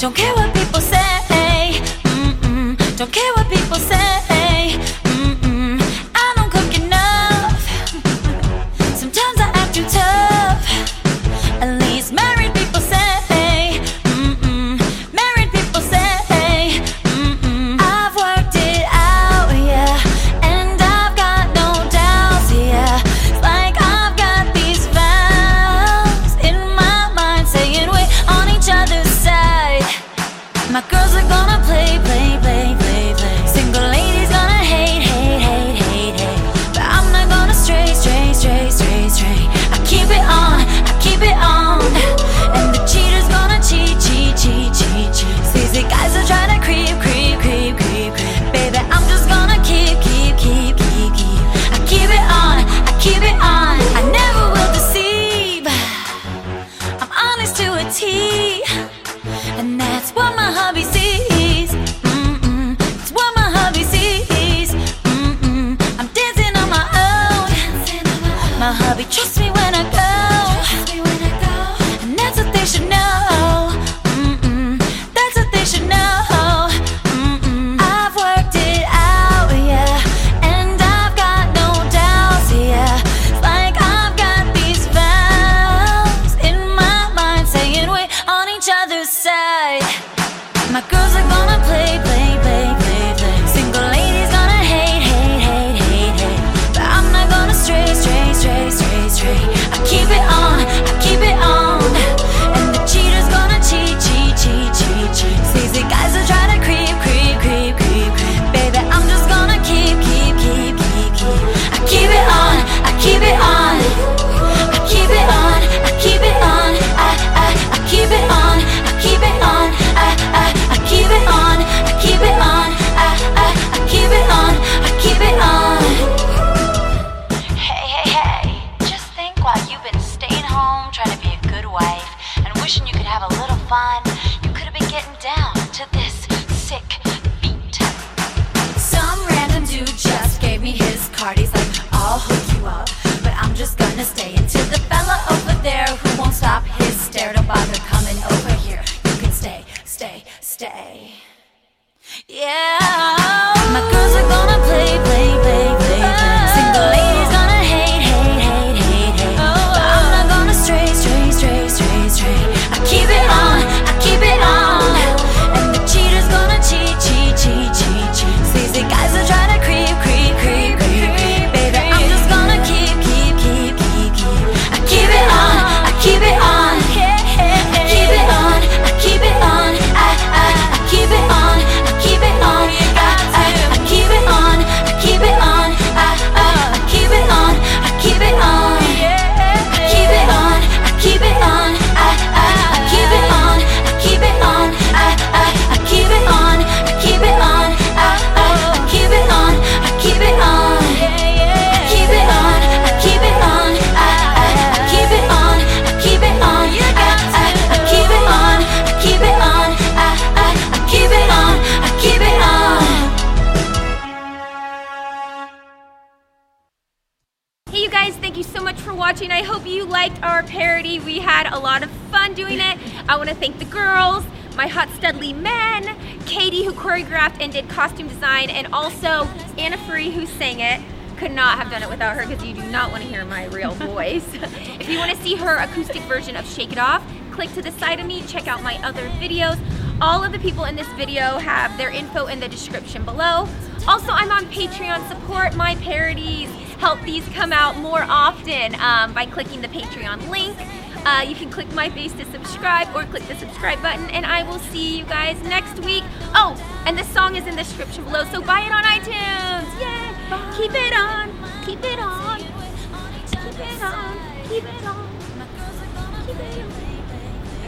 don't care what Trust me when I go. have a little fun, you could have been getting down to this sick beat. Some random dude just gave me his card. He's like, I'll hook you up, but I'm just gonna stay until the guys, thank you so much for watching. I hope you liked our parody. We had a lot of fun doing it. I want to thank the girls, my hot studly men, Katie who choreographed and did costume design, and also Anna Free who sang it. Could not have done it without her because you do not want to hear my real voice. if you want to see her acoustic version of Shake It Off, click to the side of me, check out my other videos. All of the people in this video have their info in the description below. Also, I'm on Patreon. Support my parodies. Help these come out more often um, by clicking the Patreon link. Uh, you can click my face to subscribe or click the subscribe button, and I will see you guys next week. Oh, and the song is in the description below, so buy it on iTunes.